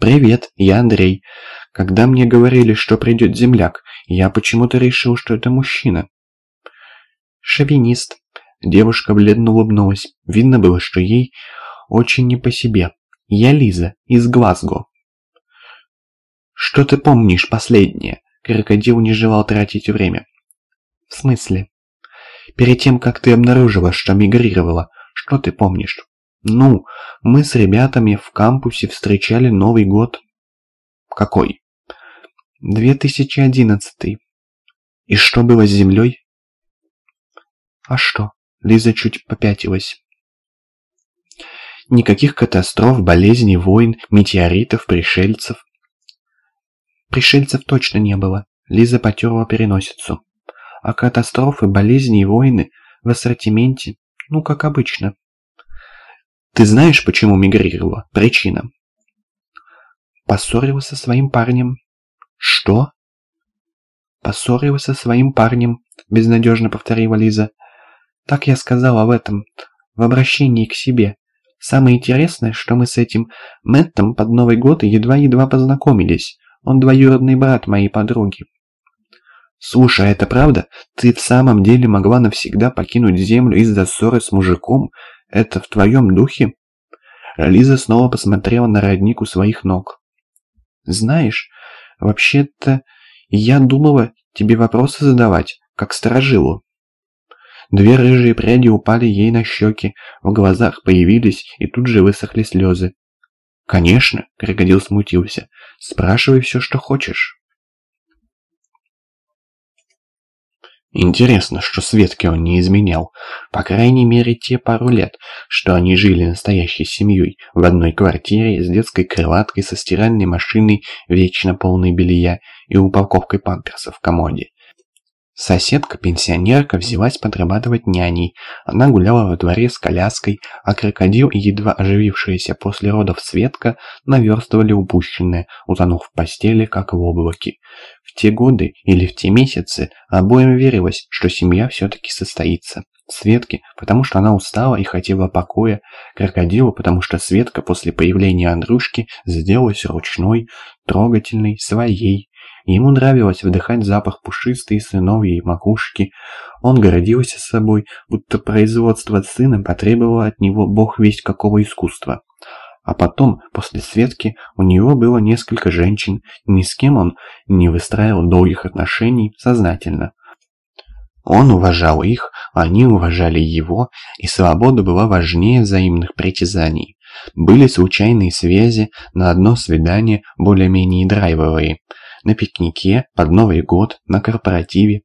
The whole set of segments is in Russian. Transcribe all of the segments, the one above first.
«Привет, я Андрей. Когда мне говорили, что придет земляк, я почему-то решил, что это мужчина». «Шовинист». Девушка бледно улыбнулась. Видно было, что ей очень не по себе. «Я Лиза, из Глазго». «Что ты помнишь последнее?» Крокодил не желал тратить время. «В смысле?» «Перед тем, как ты обнаружила, что мигрировала, что ты помнишь?» «Ну, мы с ребятами в кампусе встречали Новый год». «Какой?» «2011». «И что было с Землей?» «А что?» Лиза чуть попятилась. Никаких катастроф, болезней, войн, метеоритов, пришельцев. Пришельцев точно не было. Лиза потерла переносицу. А катастрофы, болезни и войны в ассортименте, ну, как обычно. Ты знаешь, почему мигрировала? Причина. Поссорился со своим парнем. Что? Поссорился со своим парнем, безнадежно повторила Лиза. Так я сказала в этом, в обращении к себе. Самое интересное, что мы с этим Мэттом под Новый год едва-едва познакомились. Он двоюродный брат моей подруги. «Слушай, а это правда? Ты в самом деле могла навсегда покинуть землю из-за ссоры с мужиком? Это в твоем духе?» Лиза снова посмотрела на родник у своих ног. «Знаешь, вообще-то я думала тебе вопросы задавать, как сторожилу. Две рыжие пряди упали ей на щеки, в глазах появились и тут же высохли слезы. «Конечно», — крокодил смутился, — «спрашивай все, что хочешь». Интересно, что Светке он не изменял. По крайней мере, те пару лет, что они жили настоящей семьей в одной квартире с детской кроваткой, со стиральной машиной, вечно полной белья и упаковкой памперсов в комоде. Соседка-пенсионерка взялась подрабатывать няней. Она гуляла во дворе с коляской, а крокодил и едва оживившаяся после родов Светка наверстывали упущенное, утонув в постели, как в облаке. В те годы или в те месяцы обоим верилось, что семья все-таки состоится. Светке, потому что она устала и хотела покоя, крокодилу, потому что Светка после появления Андрюшки сделалась ручной, трогательной, своей, Ему нравилось вдыхать запах пушистой сыновьей макушки. Он гордился собой, будто производство сына потребовало от него бог весть какого искусства. А потом, после Светки, у него было несколько женщин, ни с кем он не выстраивал долгих отношений сознательно. Он уважал их, они уважали его, и свобода была важнее взаимных притязаний. Были случайные связи, на одно свидание более-менее драйвовые – на пикнике, под Новый год, на корпоративе.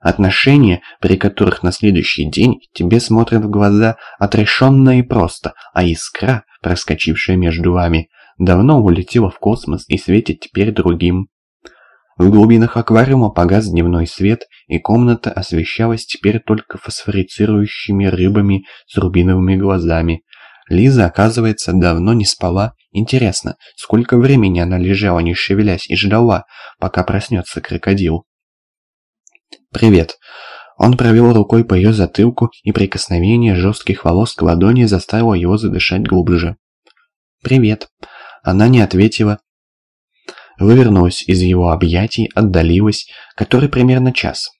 Отношения, при которых на следующий день тебе смотрят в глаза отрешенно и просто, а искра, проскочившая между вами, давно улетела в космос и светит теперь другим. В глубинах аквариума погас дневной свет, и комната освещалась теперь только фосфорицирующими рыбами с рубиновыми глазами, Лиза, оказывается, давно не спала. Интересно, сколько времени она лежала, не шевелясь, и ждала, пока проснется крокодил? «Привет». Он провел рукой по ее затылку, и прикосновение жестких волос к ладони заставило его задышать глубже. «Привет». Она не ответила. Вывернулась из его объятий, отдалилась, который примерно час.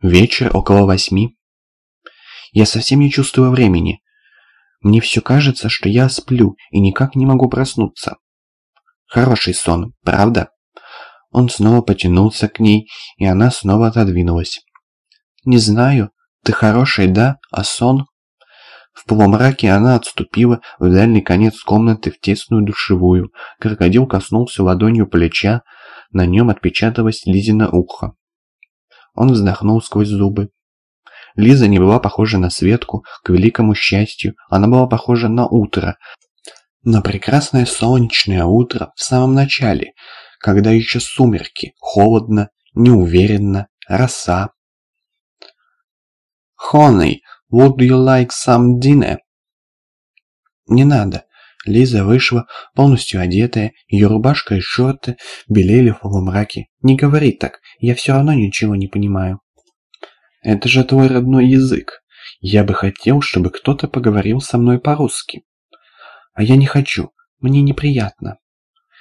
Вечер около восьми. Я совсем не чувствую времени. Мне все кажется, что я сплю и никак не могу проснуться. Хороший сон, правда? Он снова потянулся к ней, и она снова отодвинулась. Не знаю, ты хороший, да, а сон? В полумраке она отступила в дальний конец комнаты в тесную душевую. Крокодил коснулся ладонью плеча, на нем отпечаталось Лизина ухо. Он вздохнул сквозь зубы. Лиза не была похожа на Светку, к великому счастью, она была похожа на утро, на прекрасное солнечное утро в самом начале, когда еще сумерки, холодно, неуверенно, роса. «Honey, would you like some dinner?» «Не надо». Лиза вышла, полностью одетая, ее рубашка и шорты белели в полумраке. «Не говори так, я все равно ничего не понимаю». Это же твой родной язык. Я бы хотел, чтобы кто-то поговорил со мной по-русски. А я не хочу. Мне неприятно.